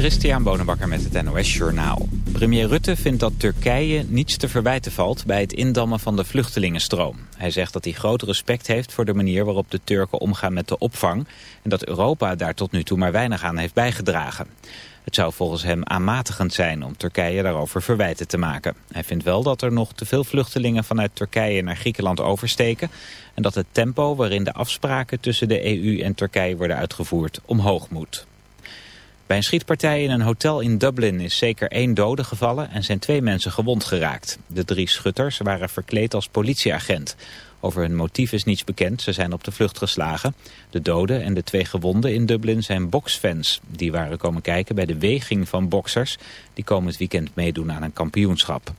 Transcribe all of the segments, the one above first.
Christian Bonenbakker met het NOS Journaal. Premier Rutte vindt dat Turkije niets te verwijten valt bij het indammen van de vluchtelingenstroom. Hij zegt dat hij groot respect heeft voor de manier waarop de Turken omgaan met de opvang... en dat Europa daar tot nu toe maar weinig aan heeft bijgedragen. Het zou volgens hem aanmatigend zijn om Turkije daarover verwijten te maken. Hij vindt wel dat er nog te veel vluchtelingen vanuit Turkije naar Griekenland oversteken... en dat het tempo waarin de afspraken tussen de EU en Turkije worden uitgevoerd omhoog moet. Bij een schietpartij in een hotel in Dublin is zeker één dode gevallen en zijn twee mensen gewond geraakt. De drie schutters waren verkleed als politieagent. Over hun motief is niets bekend, ze zijn op de vlucht geslagen. De doden en de twee gewonden in Dublin zijn boksfans. Die waren komen kijken bij de weging van boksers. Die komend weekend meedoen aan een kampioenschap.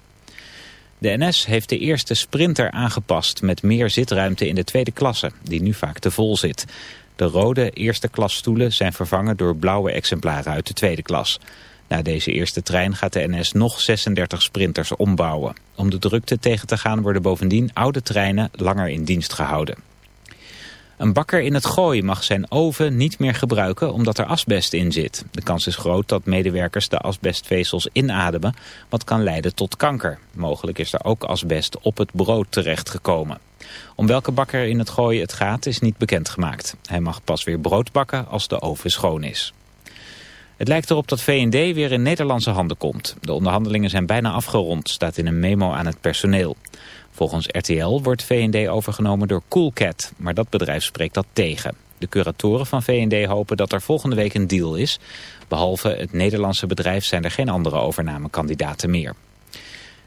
De NS heeft de eerste sprinter aangepast met meer zitruimte in de tweede klasse, die nu vaak te vol zit. De rode eerste klasstoelen zijn vervangen door blauwe exemplaren uit de tweede klas. Na deze eerste trein gaat de NS nog 36 sprinters ombouwen. Om de drukte tegen te gaan worden bovendien oude treinen langer in dienst gehouden. Een bakker in het gooi mag zijn oven niet meer gebruiken omdat er asbest in zit. De kans is groot dat medewerkers de asbestvezels inademen, wat kan leiden tot kanker. Mogelijk is er ook asbest op het brood terechtgekomen. Om welke bakker in het gooi het gaat is niet bekendgemaakt. Hij mag pas weer brood bakken als de oven schoon is. Het lijkt erop dat V&D weer in Nederlandse handen komt. De onderhandelingen zijn bijna afgerond, staat in een memo aan het personeel. Volgens RTL wordt V&D overgenomen door Coolcat, maar dat bedrijf spreekt dat tegen. De curatoren van V&D hopen dat er volgende week een deal is. Behalve het Nederlandse bedrijf zijn er geen andere overnamekandidaten meer.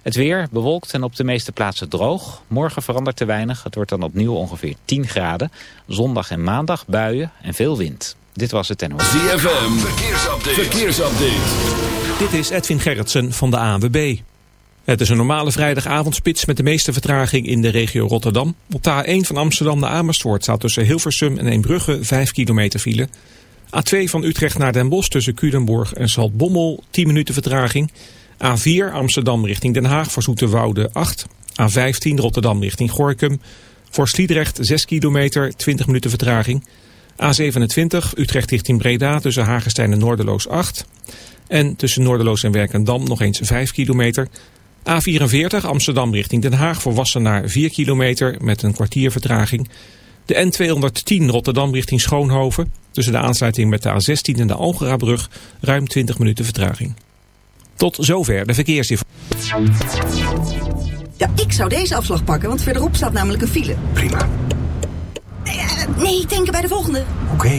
Het weer bewolkt en op de meeste plaatsen droog. Morgen verandert te weinig. Het wordt dan opnieuw ongeveer 10 graden. Zondag en maandag buien en veel wind. Dit was het NOS. ZFM, verkeersupdate. verkeersupdate. Dit is Edwin Gerritsen van de ANWB. Het is een normale vrijdagavondspits met de meeste vertraging in de regio Rotterdam. Op de A1 van Amsterdam naar Amersfoort staat tussen Hilversum en Eembrugge 5 kilometer file. A2 van Utrecht naar Den Bosch tussen Culemborg en Zaltbommel 10 minuten vertraging. A4 Amsterdam richting Den Haag voor Zoeterwoude 8. A15 Rotterdam richting Gorkum. Voor Sliedrecht 6 kilometer 20 minuten vertraging. A27 Utrecht richting Breda tussen Hagestein en Noorderloos 8. En tussen Noorderloos en Werkendam nog eens 5 kilometer. A44 Amsterdam richting Den Haag voor Wassenaar 4 kilometer met een kwartier vertraging. De N210 Rotterdam richting Schoonhoven tussen de aansluiting met de A16 en de Algerabrug ruim 20 minuten vertraging. Tot zover de verkeersinformatie. Ja, ik zou deze afslag pakken, want verderop staat namelijk een file. Prima. Nee, nee ik denk bij de volgende. Oké.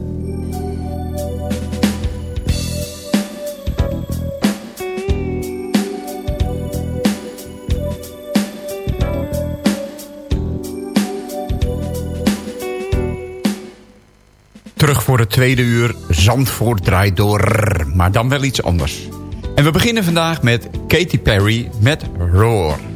Het tweede uur. Zandvoort draait door. Maar dan wel iets anders. En we beginnen vandaag met Katy Perry met Roar.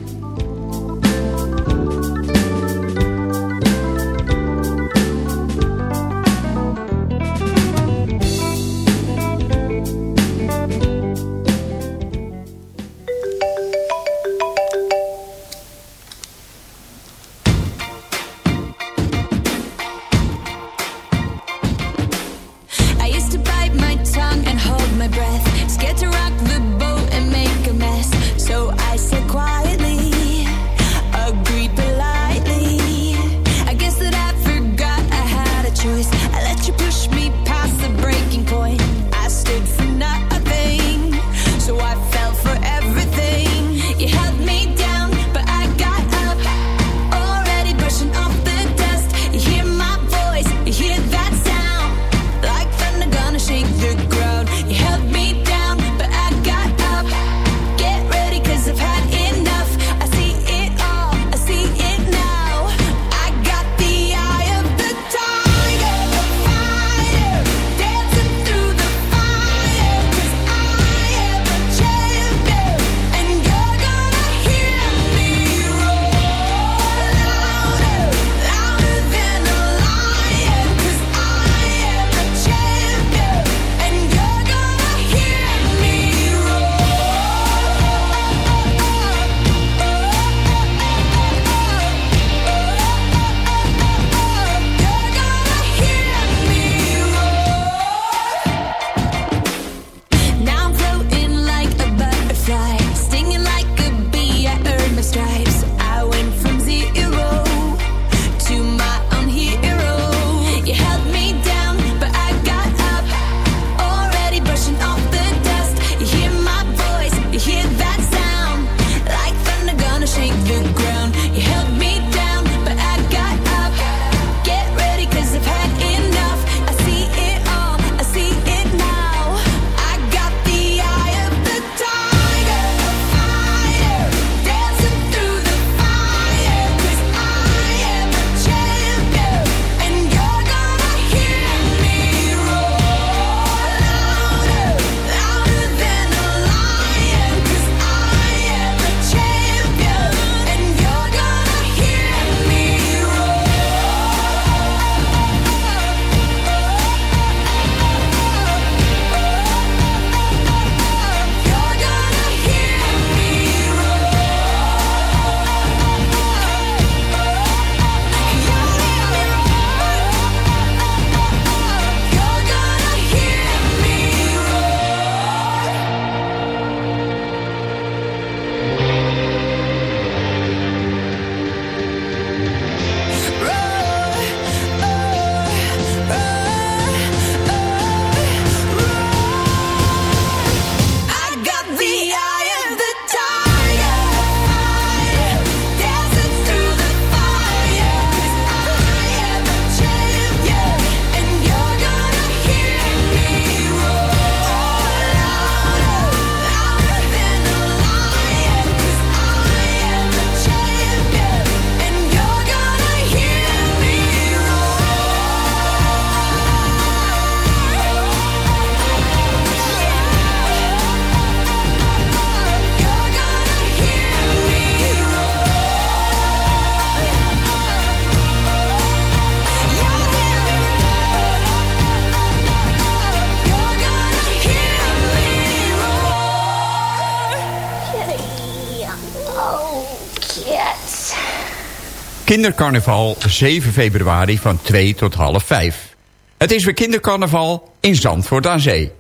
Kindercarnaval 7 februari van 2 tot half 5. Het is weer kindercarnaval in Zandvoort aan Zee.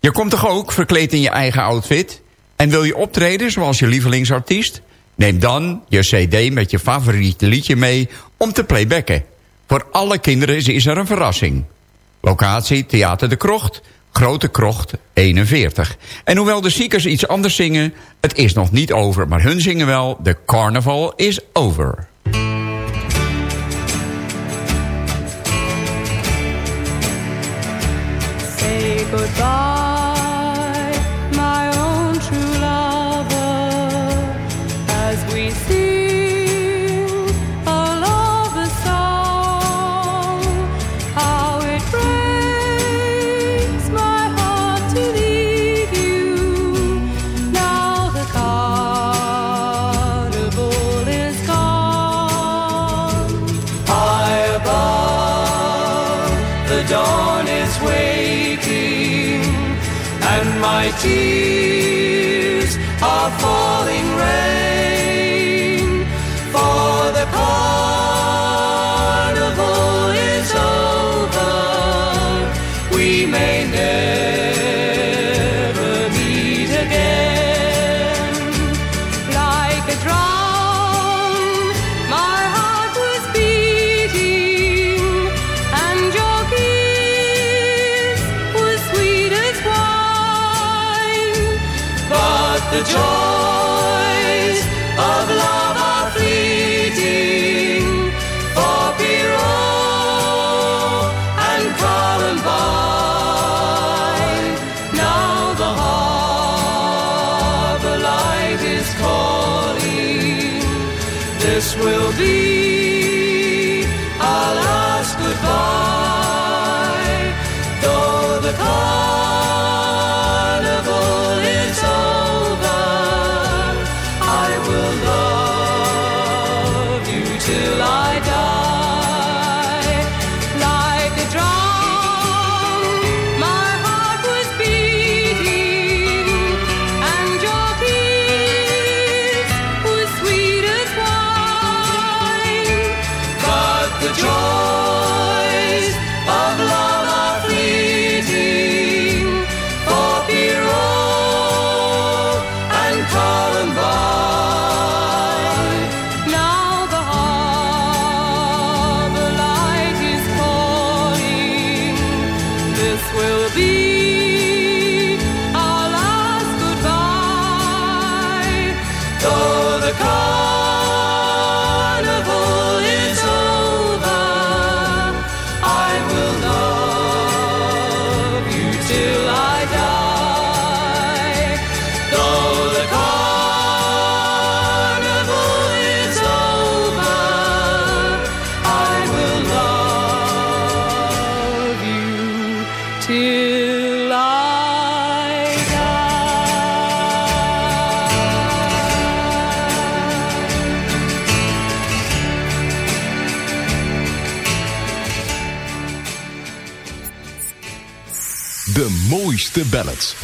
Je komt toch ook verkleed in je eigen outfit? En wil je optreden zoals je lievelingsartiest? Neem dan je cd met je favoriete liedje mee om te playbacken. Voor alle kinderen is er een verrassing. Locatie Theater de Krocht, Grote Krocht 41. En hoewel de ziekers iets anders zingen, het is nog niet over. Maar hun zingen wel, de carnaval is over. Say goodbye, tears are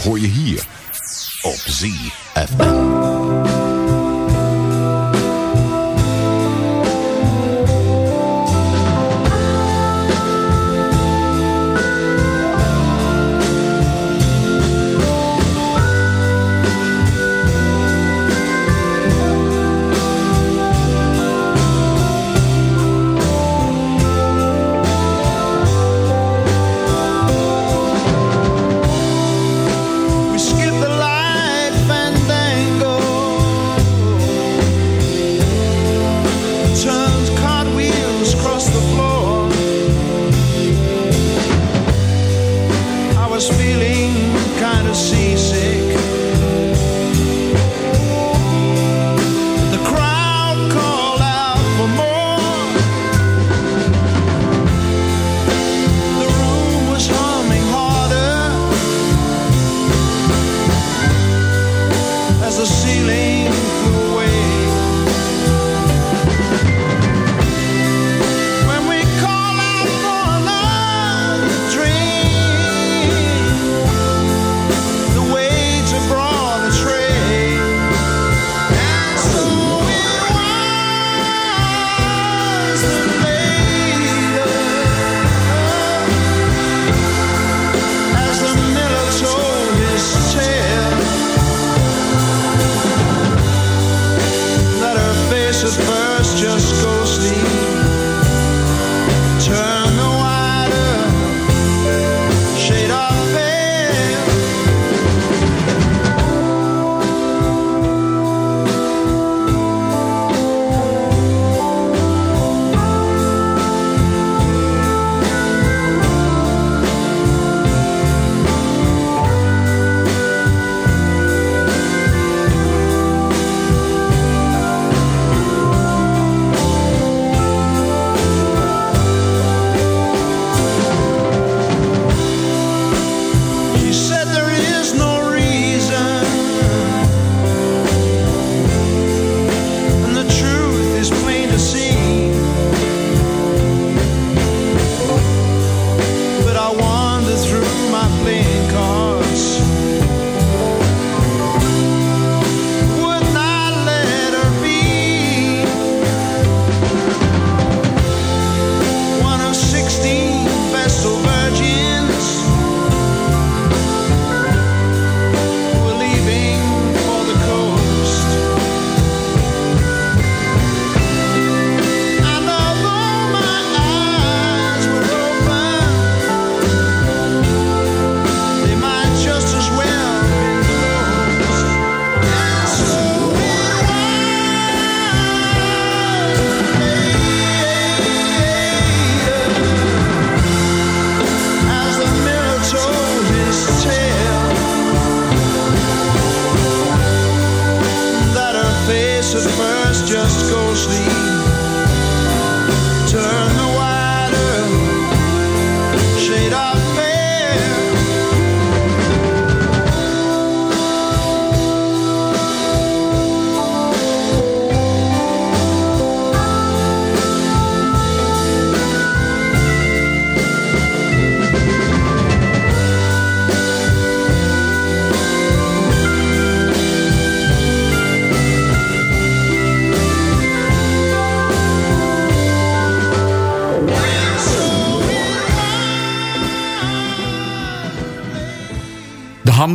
hoor je hier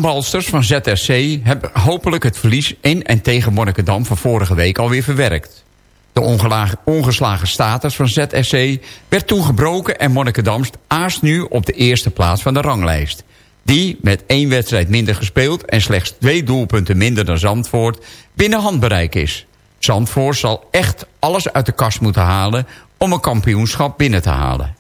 De handbalsters van ZSC hebben hopelijk het verlies in en tegen Monnikendam van vorige week alweer verwerkt. De ongeslagen status van ZSC werd toen gebroken en Monnikendam aast nu op de eerste plaats van de ranglijst. Die met één wedstrijd minder gespeeld en slechts twee doelpunten minder dan Zandvoort binnen handbereik is. Zandvoort zal echt alles uit de kast moeten halen om een kampioenschap binnen te halen.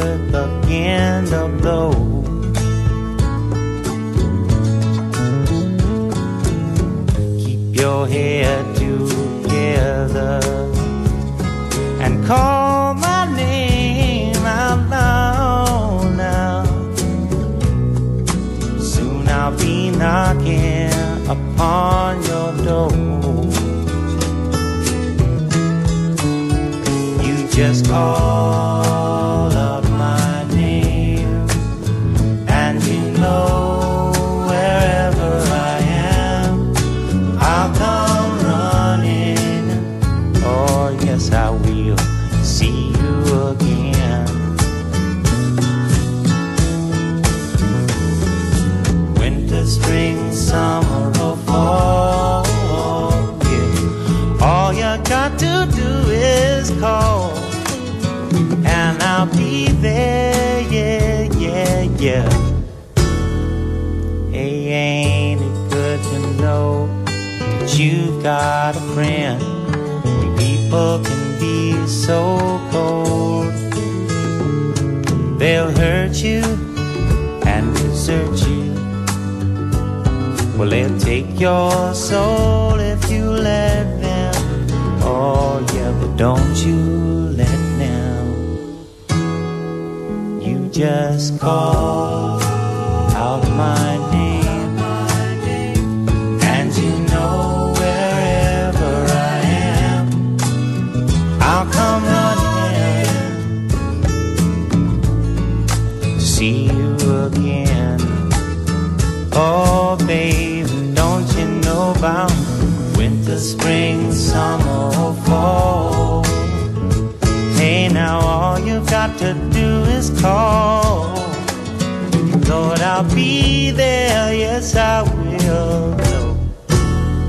worth again to blow. Keep your head together and call my name out loud now. Soon I'll be knocking upon your door. You just call. Your soul if you let them. Oh, yeah, but don't you let them. You just call winter, spring, summer, or fall? Hey, now all you've got to do is call. Lord, I'll be there, yes, I will.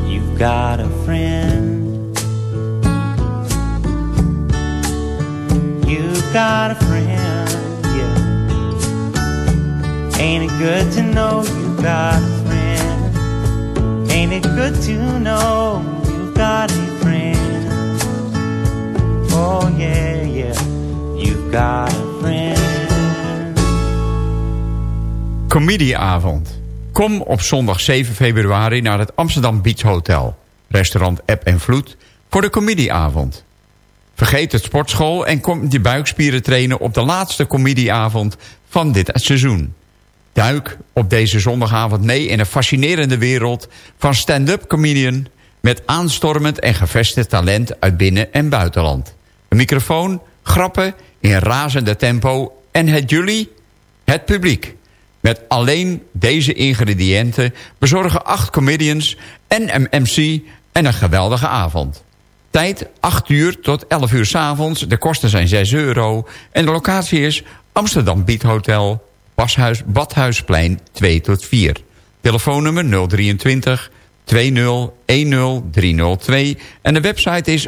You've got a friend. You've got a friend, yeah. Ain't it good to know you've got a friend? Ain't it good to know Oh, yeah, got. Comedieavond. Kom op zondag 7 februari naar het Amsterdam Beach Hotel. Restaurant App en Vloed voor de comedieavond. Vergeet het sportschool en kom je buikspieren trainen op de laatste comedieavond van dit seizoen. Duik op deze zondagavond mee in een fascinerende wereld van stand-up comedian... met aanstormend en gevestigd talent uit binnen- en buitenland. Een microfoon, grappen in razende tempo en het jullie, het publiek. Met alleen deze ingrediënten bezorgen acht comedians en een MC en een geweldige avond. Tijd 8 uur tot 11 uur s avonds. De kosten zijn 6 euro. En de locatie is Amsterdam Beat Hotel, Bashuis, Badhuisplein 2 tot 4. Telefoonnummer 023 20 10 302. En de website is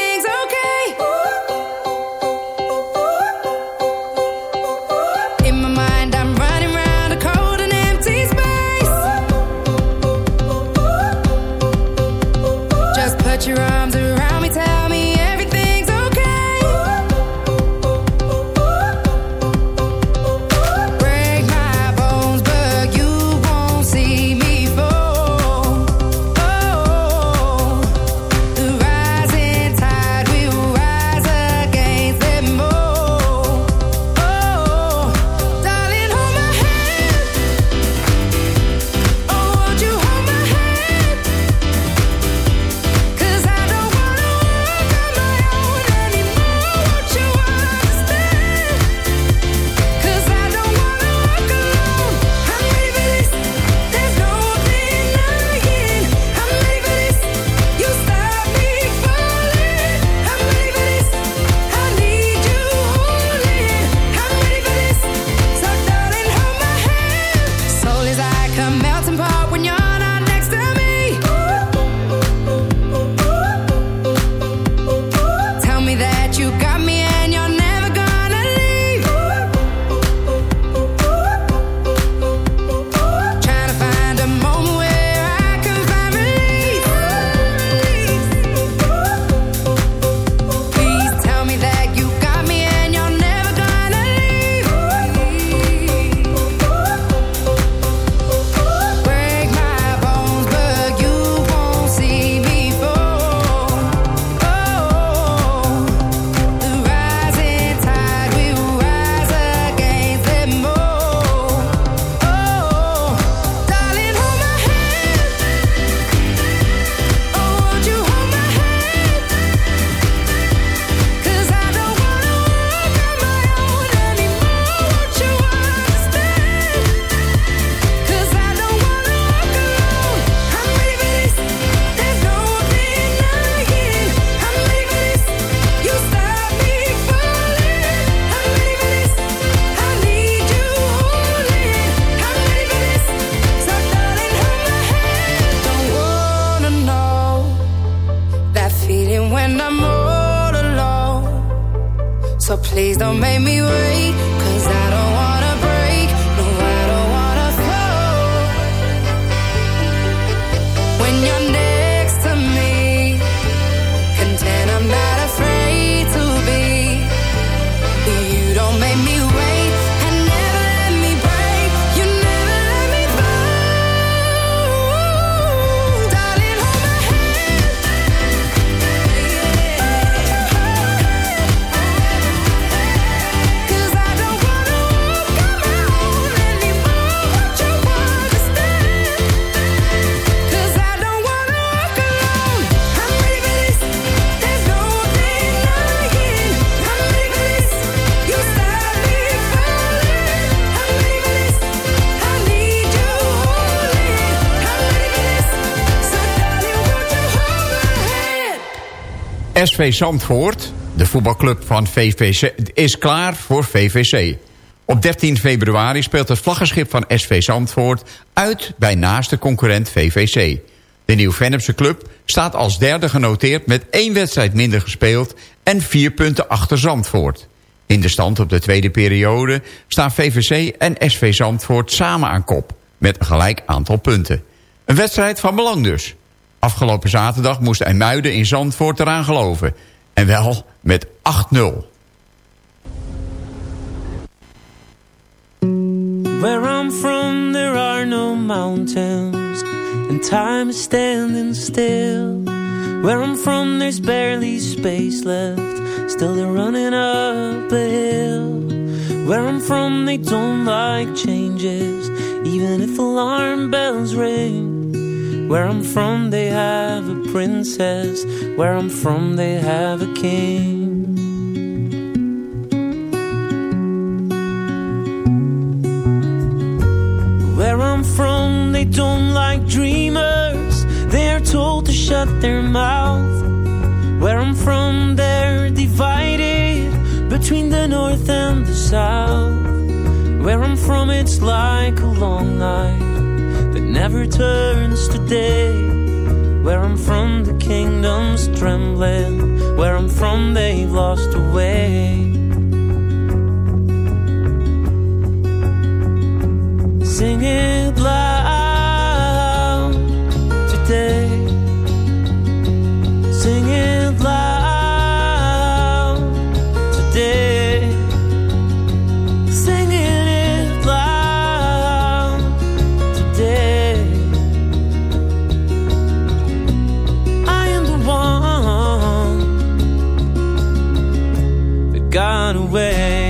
SV Zandvoort, de voetbalclub van VVC, is klaar voor VVC. Op 13 februari speelt het vlaggenschip van SV Zandvoort uit bij naaste concurrent VVC. De Nieuw-Vennepse club staat als derde genoteerd met één wedstrijd minder gespeeld en vier punten achter Zandvoort. In de stand op de tweede periode staan VVC en SV Zandvoort samen aan kop met een gelijk aantal punten. Een wedstrijd van belang dus. Afgelopen zaterdag moest IJmuiden in Zandvoort eraan geloven. En wel met 8-0. Where I'm from, there are no mountains, and time is standing still. Where I'm from, there's barely space left, still they're running up a hill. Where I'm from, they don't like changes, even if alarm bells ring. Where I'm from, they have a princess, where I'm from, they have a king. Where I'm from, they don't like dreamers. They're told to shut their mouth. Where I'm from, they're divided between the north and the south. Where I'm from, it's like a long night that never turns to day. Where I'm from, the kingdom's trembling. Where I'm from, they've lost a way. Sing it loud gone away.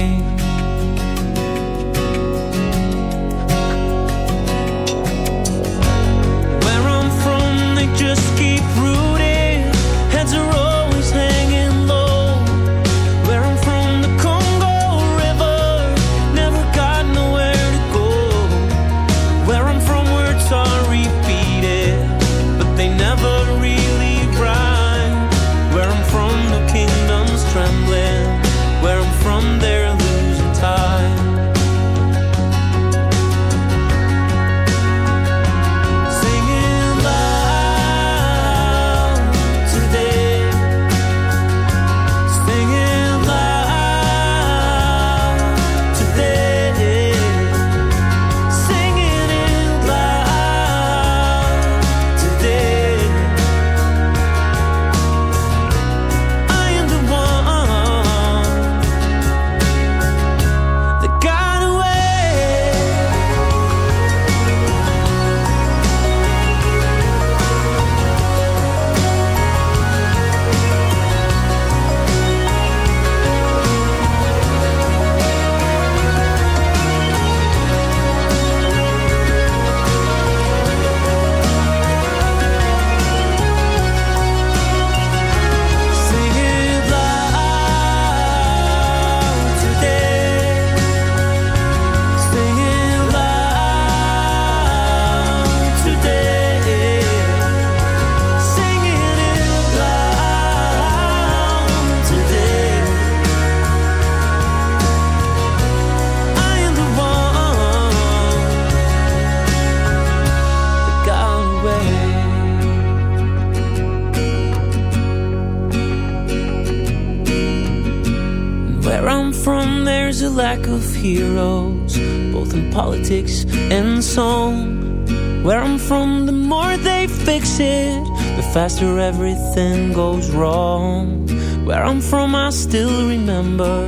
Lack of heroes, both in politics and song. Where I'm from, the more they fix it, the faster everything goes wrong. Where I'm from, I still remember,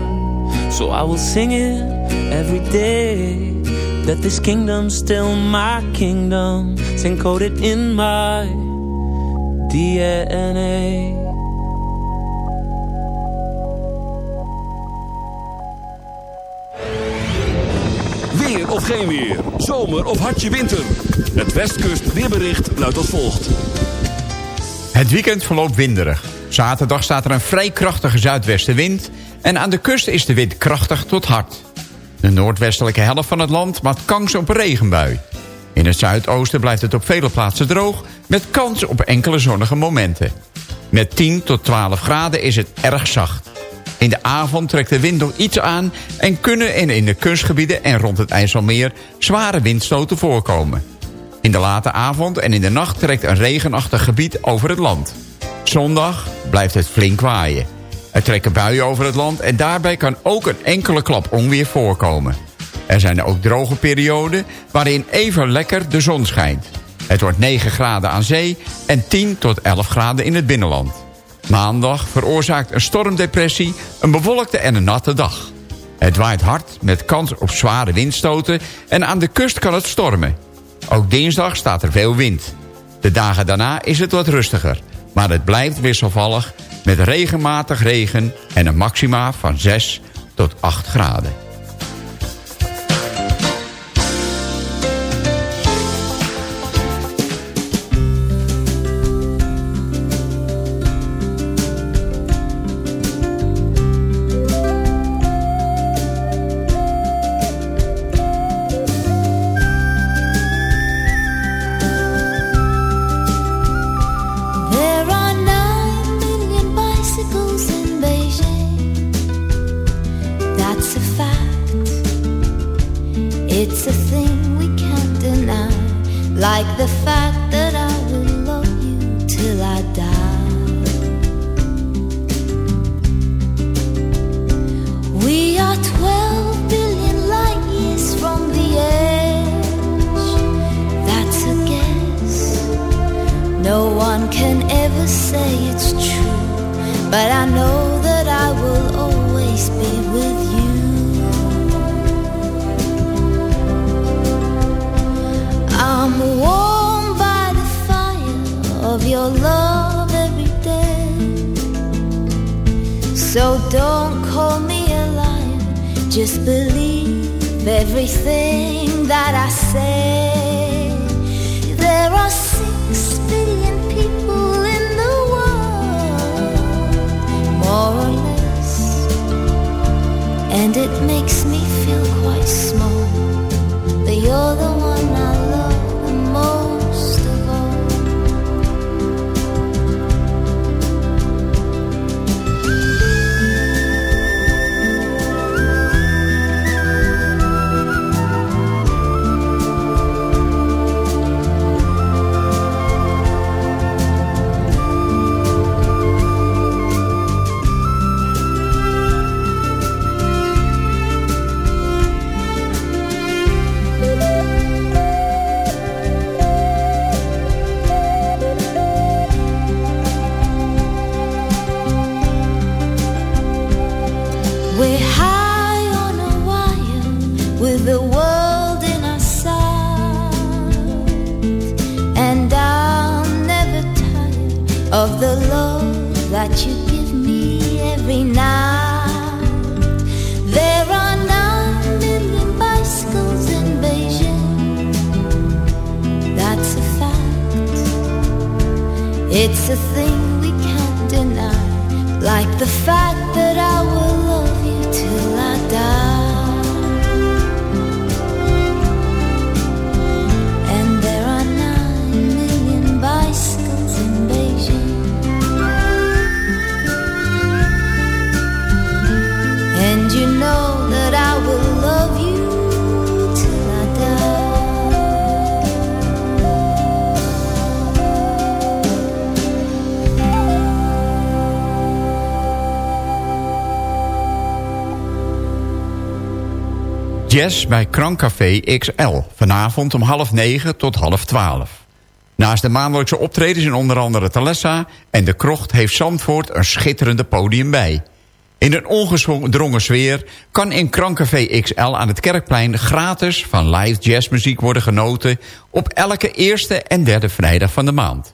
so I will sing it every day. That this kingdom's still my kingdom, it's encoded in my DNA. Of geen weer. Zomer of hartje winter. Het Westkust weerbericht luidt als volgt. Het weekend verloopt winderig. Zaterdag staat er een vrij krachtige zuidwestenwind... en aan de kust is de wind krachtig tot hard. De noordwestelijke helft van het land maakt kans op een regenbui. In het zuidoosten blijft het op vele plaatsen droog... met kans op enkele zonnige momenten. Met 10 tot 12 graden is het erg zacht. In de avond trekt de wind nog iets aan... en kunnen er in de kustgebieden en rond het IJsselmeer... zware windstoten voorkomen. In de late avond en in de nacht trekt een regenachtig gebied over het land. Zondag blijft het flink waaien. Er trekken buien over het land en daarbij kan ook een enkele klap onweer voorkomen. Er zijn ook droge perioden waarin even lekker de zon schijnt. Het wordt 9 graden aan zee en 10 tot 11 graden in het binnenland. Maandag veroorzaakt een stormdepressie een bewolkte en een natte dag. Het waait hard met kans op zware windstoten en aan de kust kan het stormen. Ook dinsdag staat er veel wind. De dagen daarna is het wat rustiger, maar het blijft wisselvallig met regelmatig regen en een maxima van 6 tot 8 graden. Jazz bij Krankcafé XL. Vanavond om half negen tot half twaalf. Naast de maandelijkse optredens in onder andere Talessa en De Krocht... heeft Zandvoort een schitterende podium bij. In een ongedrongen sfeer kan in Krankcafé XL aan het Kerkplein... gratis van live jazzmuziek worden genoten... op elke eerste en derde vrijdag van de maand.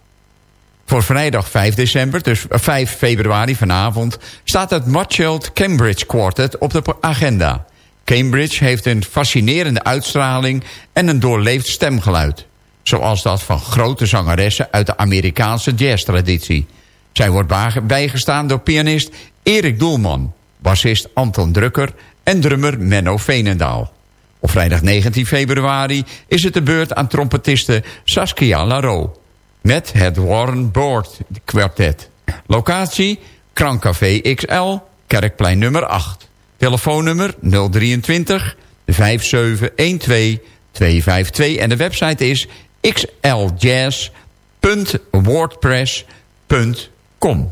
Voor vrijdag 5 december, dus 5 februari vanavond... staat het Mutcheld Cambridge Quartet op de agenda. Cambridge heeft een fascinerende uitstraling en een doorleefd stemgeluid. Zoals dat van grote zangeressen uit de Amerikaanse jazztraditie. Zij wordt bijgestaan door pianist Erik Doelman... bassist Anton Drukker en drummer Menno Veenendaal. Op vrijdag 19 februari is het de beurt aan trompetiste Saskia Laro met het Warren Board Quartet. Locatie, Krankcafé XL, Kerkplein nummer 8. Telefoonnummer 023 5712 252 en de website is xljazz.wordpress.com.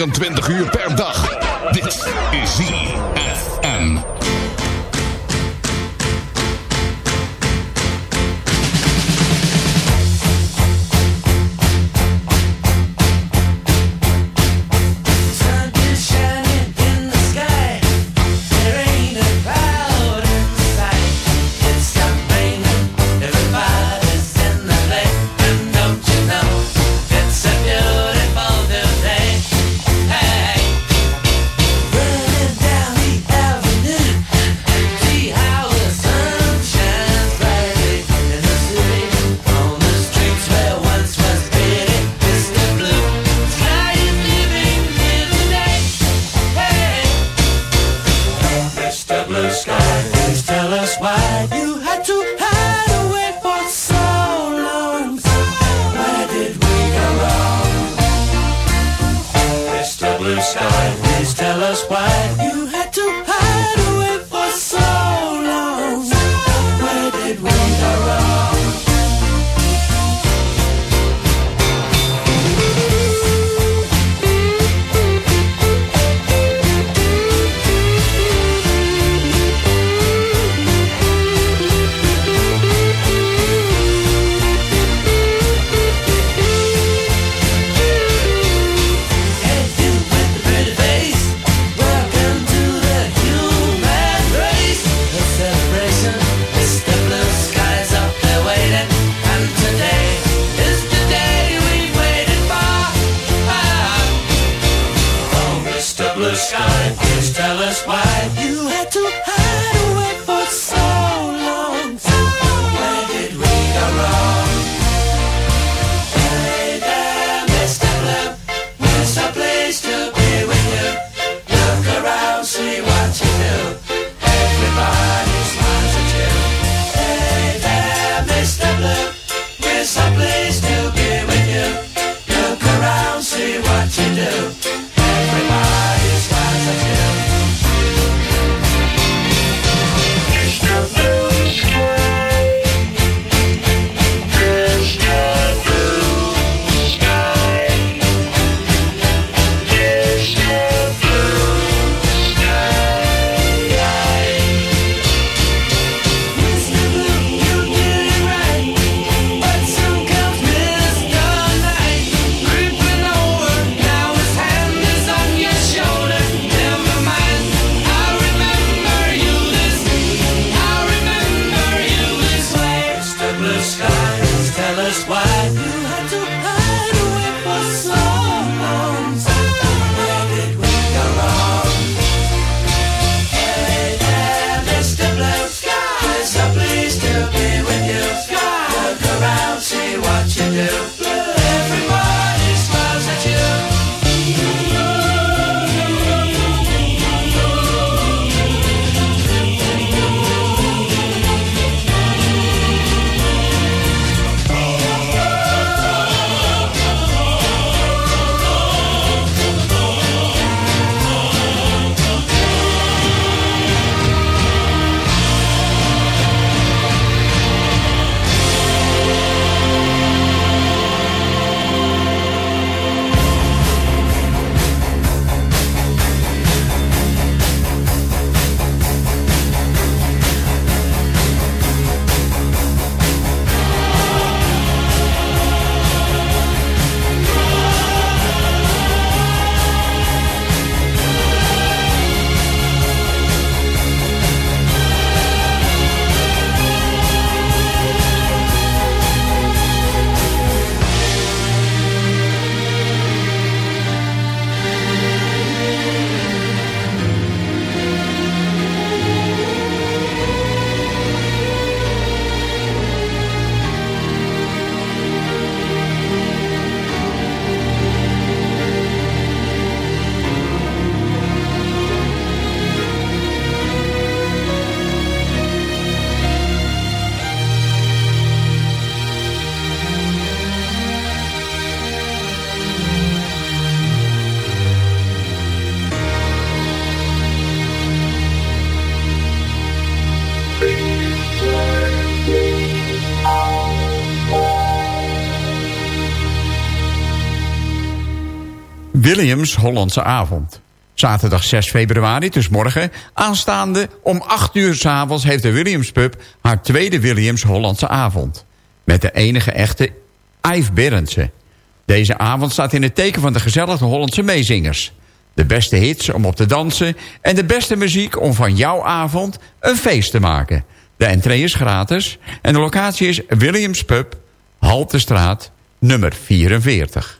24 uur per dag. Dit is ZFM. Williams Hollandse avond. Zaterdag 6 februari, dus morgen, aanstaande om 8 uur s'avonds... heeft de Williams Pub haar tweede Williams Hollandse avond. Met de enige echte Yves Berendsen. Deze avond staat in het teken van de gezellige Hollandse meezingers. De beste hits om op te dansen en de beste muziek om van jouw avond een feest te maken. De entree is gratis en de locatie is Williams Pub, Haltestraat, nummer 44.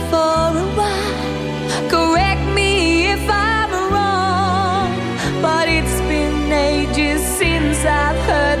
I've heard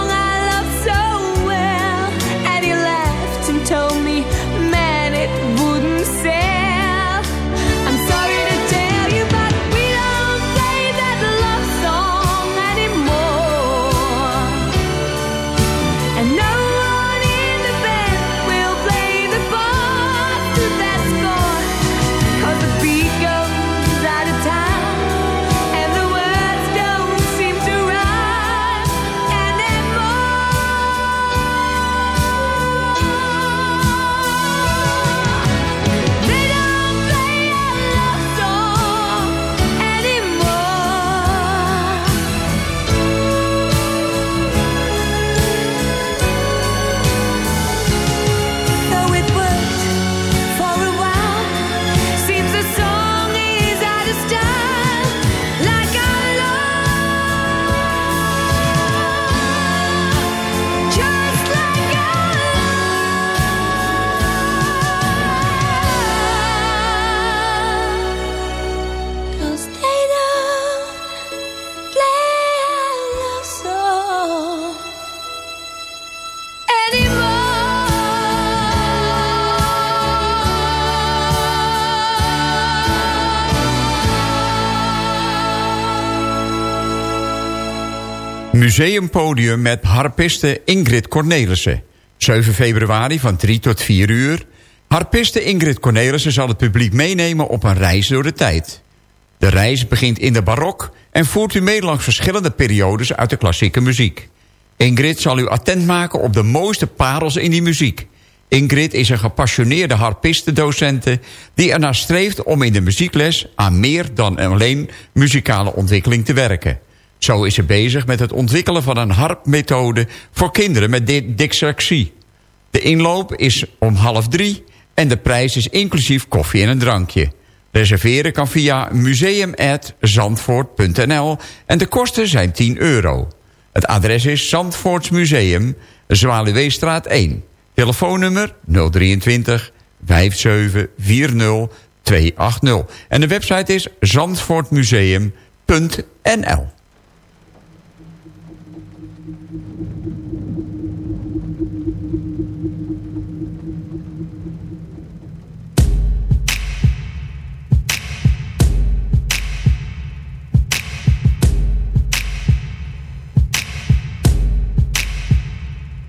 Museumpodium met harpiste Ingrid Cornelissen. 7 februari van 3 tot 4 uur. Harpiste Ingrid Cornelissen zal het publiek meenemen op een reis door de tijd. De reis begint in de barok en voert u mee langs verschillende periodes uit de klassieke muziek. Ingrid zal u attent maken op de mooiste parels in die muziek. Ingrid is een gepassioneerde harpistendocente die ernaar streeft om in de muziekles aan meer dan alleen muzikale ontwikkeling te werken. Zo is ze bezig met het ontwikkelen van een harpmethode voor kinderen met dyslexie. De inloop is om half drie en de prijs is inclusief koffie en een drankje. Reserveren kan via museum.zandvoort.nl en de kosten zijn 10 euro. Het adres is Zandvoorts Museum, Zwaluweestraat 1. Telefoonnummer 023 En de website is zandvoortmuseum.nl.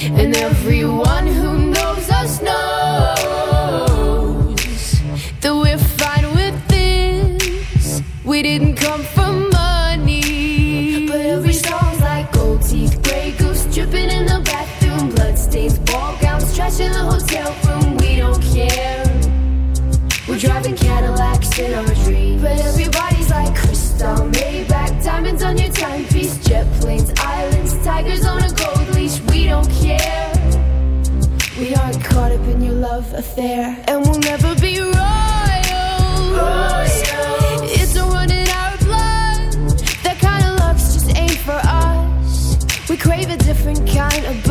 And everyone who knows us knows that we're fine with this. We didn't come We aren't caught up in your love affair, and we'll never be royals. It's run in our blood. That kind of just ain't for us. We crave a different kind of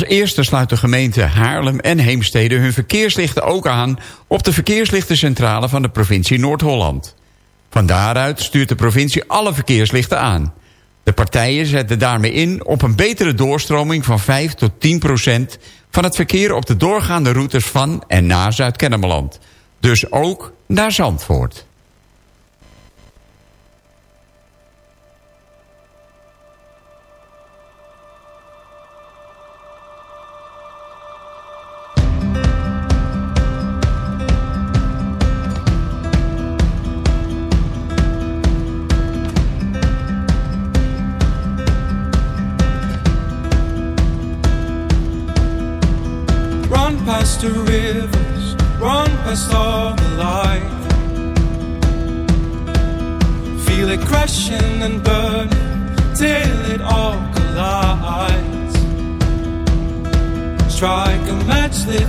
Als eerste sluit de gemeente Haarlem en Heemstede hun verkeerslichten ook aan... op de verkeerslichtencentrale van de provincie Noord-Holland. Van daaruit stuurt de provincie alle verkeerslichten aan. De partijen zetten daarmee in op een betere doorstroming van 5 tot 10 procent... van het verkeer op de doorgaande routes van en naar Zuid-Kennemerland. Dus ook naar Zandvoort.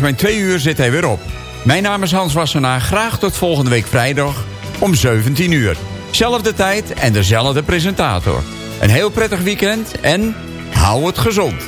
Mijn twee uur zit hij weer op. Mijn naam is Hans Wassenaar. Graag tot volgende week vrijdag om 17 uur. Zelfde tijd en dezelfde presentator. Een heel prettig weekend en hou het gezond.